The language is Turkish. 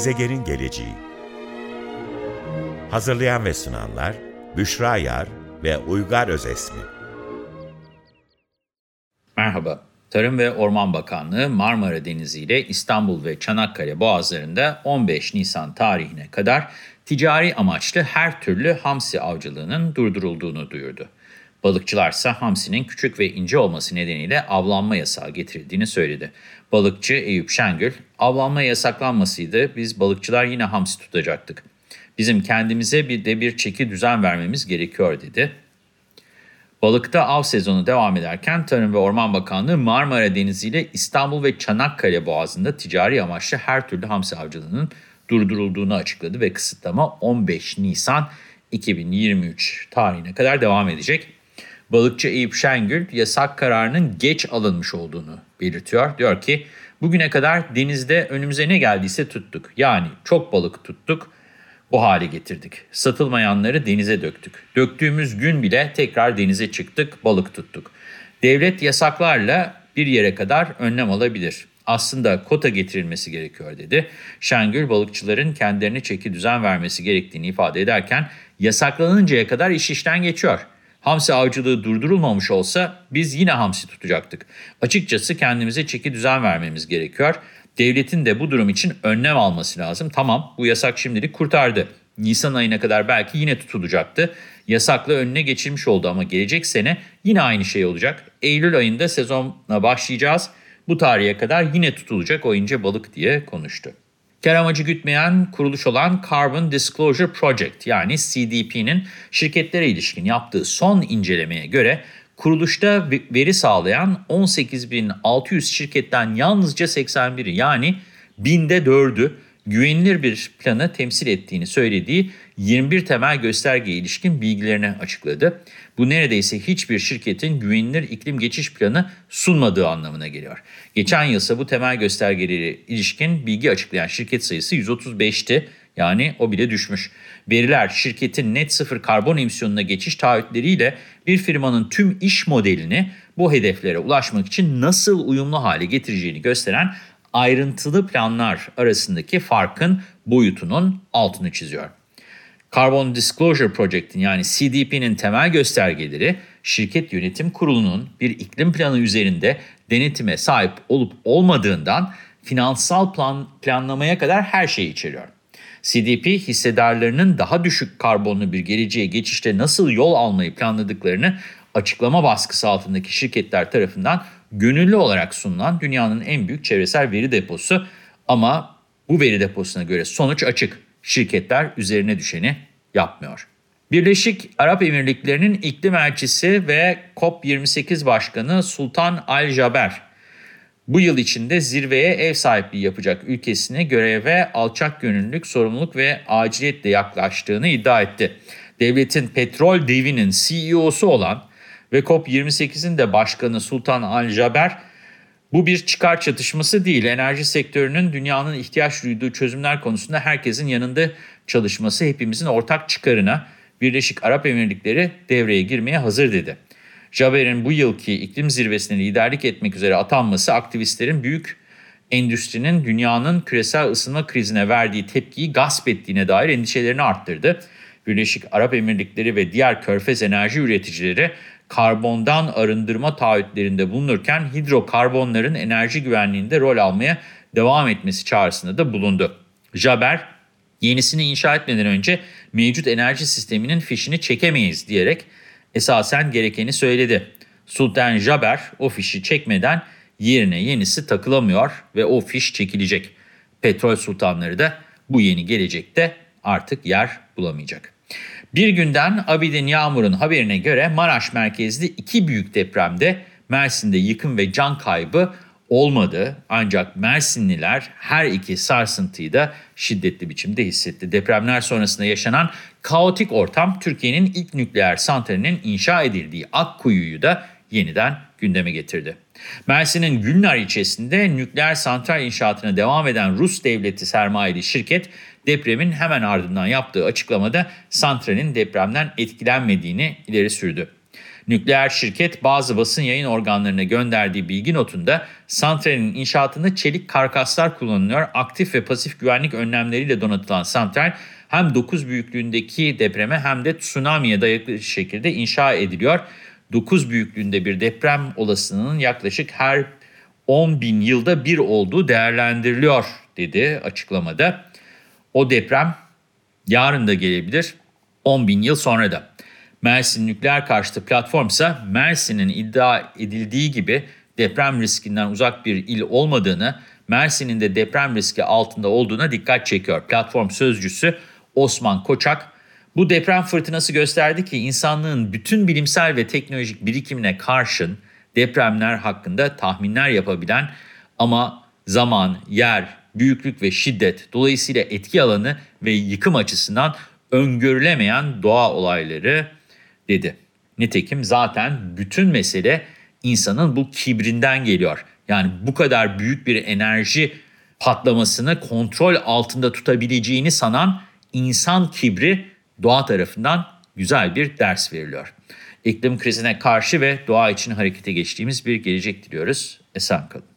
Gezegenin geleceği Hazırlayan ve sunanlar Büşra Yar ve Uygar Özesmi Merhaba. Tarım ve Orman Bakanlığı Marmara Denizi ile İstanbul ve Çanakkale boğazlarında 15 Nisan tarihine kadar ticari amaçlı her türlü hamsi avcılığının durdurulduğunu duyurdu. Balıkçılarsa hamsinin küçük ve ince olması nedeniyle avlanma yasağı getirildiğini söyledi. Balıkçı Eyüp Şengül, avlanma yasaklanmasıydı biz balıkçılar yine hamsi tutacaktık. Bizim kendimize bir de bir çeki düzen vermemiz gerekiyor dedi. Balıkta av sezonu devam ederken Tarım ve Orman Bakanlığı Marmara Denizi ile İstanbul ve Çanakkale Boğazı'nda ticari amaçlı her türlü hamsi avcılığının durdurulduğunu açıkladı ve kısıtlama 15 Nisan 2023 tarihine kadar devam edecek. Balıkçı Eyüp Şengül yasak kararının geç alınmış olduğunu belirtiyor. Diyor ki bugüne kadar denizde önümüze ne geldiyse tuttuk. Yani çok balık tuttuk bu hale getirdik. Satılmayanları denize döktük. Döktüğümüz gün bile tekrar denize çıktık, balık tuttuk. Devlet yasaklarla bir yere kadar önlem alabilir. Aslında kota getirilmesi gerekiyor dedi. Şengül balıkçıların kendilerine çeki düzen vermesi gerektiğini ifade ederken yasaklanıncaya kadar iş işten geçiyor. Hamsi avcılığı durdurulmamış olsa biz yine hamsi tutacaktık. Açıkçası kendimize çeki düzen vermemiz gerekiyor. Devletin de bu durum için önlem alması lazım. Tamam bu yasak şimdilik kurtardı. Nisan ayına kadar belki yine tutulacaktı. Yasakla önüne geçilmiş oldu ama gelecek sene yine aynı şey olacak. Eylül ayında sezona başlayacağız. Bu tarihe kadar yine tutulacak o ince balık diye konuştu. Kar amacı gütmeyen kuruluş olan Carbon Disclosure Project yani CDP'nin şirketlere ilişkin yaptığı son incelemeye göre kuruluşta veri sağlayan 18.600 şirketten yalnızca 81'i yani binde 4'ü güvenilir bir planı temsil ettiğini söylediği 21 temel göstergeye ilişkin bilgilerini açıkladı. Bu neredeyse hiçbir şirketin güvenilir iklim geçiş planı sunmadığı anlamına geliyor. Geçen yıl ise bu temel göstergelere ilişkin bilgi açıklayan şirket sayısı 135'ti. Yani o bile düşmüş. Veriler şirketin net sıfır karbon emisyonuna geçiş taahhütleriyle bir firmanın tüm iş modelini bu hedeflere ulaşmak için nasıl uyumlu hale getireceğini gösteren ayrıntılı planlar arasındaki farkın boyutunun altını çiziyor. Carbon Disclosure Project'in yani CDP'nin temel göstergeleri şirket yönetim kurulunun bir iklim planı üzerinde denetime sahip olup olmadığından finansal plan, planlamaya kadar her şeyi içeriyor. CDP hissedarlarının daha düşük karbonlu bir geleceğe geçişte nasıl yol almayı planladıklarını açıklama baskısı altındaki şirketler tarafından gönüllü olarak sunulan dünyanın en büyük çevresel veri deposu ama bu veri deposuna göre sonuç açık. Şirketler üzerine düşeni yapmıyor. Birleşik Arap Emirlikleri'nin iklim elçisi ve COP28 Başkanı Sultan Al Jaber bu yıl içinde zirveye ev sahipliği yapacak ülkesine göreve alçak gönüllülük, sorumluluk ve aciliyetle yaklaştığını iddia etti. Devletin petrol devinin CEO'su olan ve COP28'in de başkanı Sultan Al-Jaber, bu bir çıkar çatışması değil. Enerji sektörünün dünyanın ihtiyaç duyduğu çözümler konusunda herkesin yanında çalışması hepimizin ortak çıkarına Birleşik Arap Emirlikleri devreye girmeye hazır dedi. Jaber'in bu yılki iklim zirvesine liderlik etmek üzere atanması aktivistlerin büyük endüstrinin dünyanın küresel ısınma krizine verdiği tepkiyi gasp ettiğine dair endişelerini arttırdı. Birleşik Arap Emirlikleri ve diğer körfez enerji üreticileri karbondan arındırma taahhütlerinde bulunurken hidrokarbonların enerji güvenliğinde rol almaya devam etmesi çağrısında da bulundu. Jaber, yenisini inşa etmeden önce mevcut enerji sisteminin fişini çekemeyiz diyerek esasen gerekeni söyledi. Sultan Jaber o fişi çekmeden yerine yenisi takılamıyor ve o fiş çekilecek. Petrol sultanları da bu yeni gelecekte artık yer bulamayacak. Bir günden Abidin Yağmur'un haberine göre Maraş merkezli iki büyük depremde Mersin'de yıkım ve can kaybı olmadı. Ancak Mersinliler her iki sarsıntıyı da şiddetli biçimde hissetti. Depremler sonrasında yaşanan kaotik ortam Türkiye'nin ilk nükleer santralinin inşa edildiği Akkuyu'yu da yeniden gündeme getirdi. Mersin'in Gülnar ilçesinde nükleer santral inşaatına devam eden Rus devleti sermayeli şirket depremin hemen ardından yaptığı açıklamada santralin depremden etkilenmediğini ileri sürdü. Nükleer şirket bazı basın yayın organlarına gönderdiği bilgi notunda santralin inşaatında çelik karkaslar kullanılıyor. Aktif ve pasif güvenlik önlemleriyle donatılan santral hem 9 büyüklüğündeki depreme hem de tsunami'ye dayalı şekilde inşa ediliyor. 9 büyüklüğünde bir deprem olasılığının yaklaşık her 10 bin yılda bir olduğu değerlendiriliyor dedi açıklamada. O deprem yarın da gelebilir 10 bin yıl sonra da. Mersin nükleer karşıtı platform ise Mersin'in iddia edildiği gibi deprem riskinden uzak bir il olmadığını, Mersin'in de deprem riski altında olduğuna dikkat çekiyor. Platform sözcüsü Osman Koçak, bu deprem fırtınası gösterdi ki insanlığın bütün bilimsel ve teknolojik birikimine karşın depremler hakkında tahminler yapabilen ama zaman, yer, büyüklük ve şiddet dolayısıyla etki alanı ve yıkım açısından öngörülemeyen doğa olayları dedi. Nitekim zaten bütün mesele insanın bu kibrinden geliyor. Yani bu kadar büyük bir enerji patlamasını kontrol altında tutabileceğini sanan insan kibri doğa tarafından güzel bir ders veriliyor. İklim krizine karşı ve doğa için harekete geçtiğimiz bir gelecek diliyoruz. Esen kalın.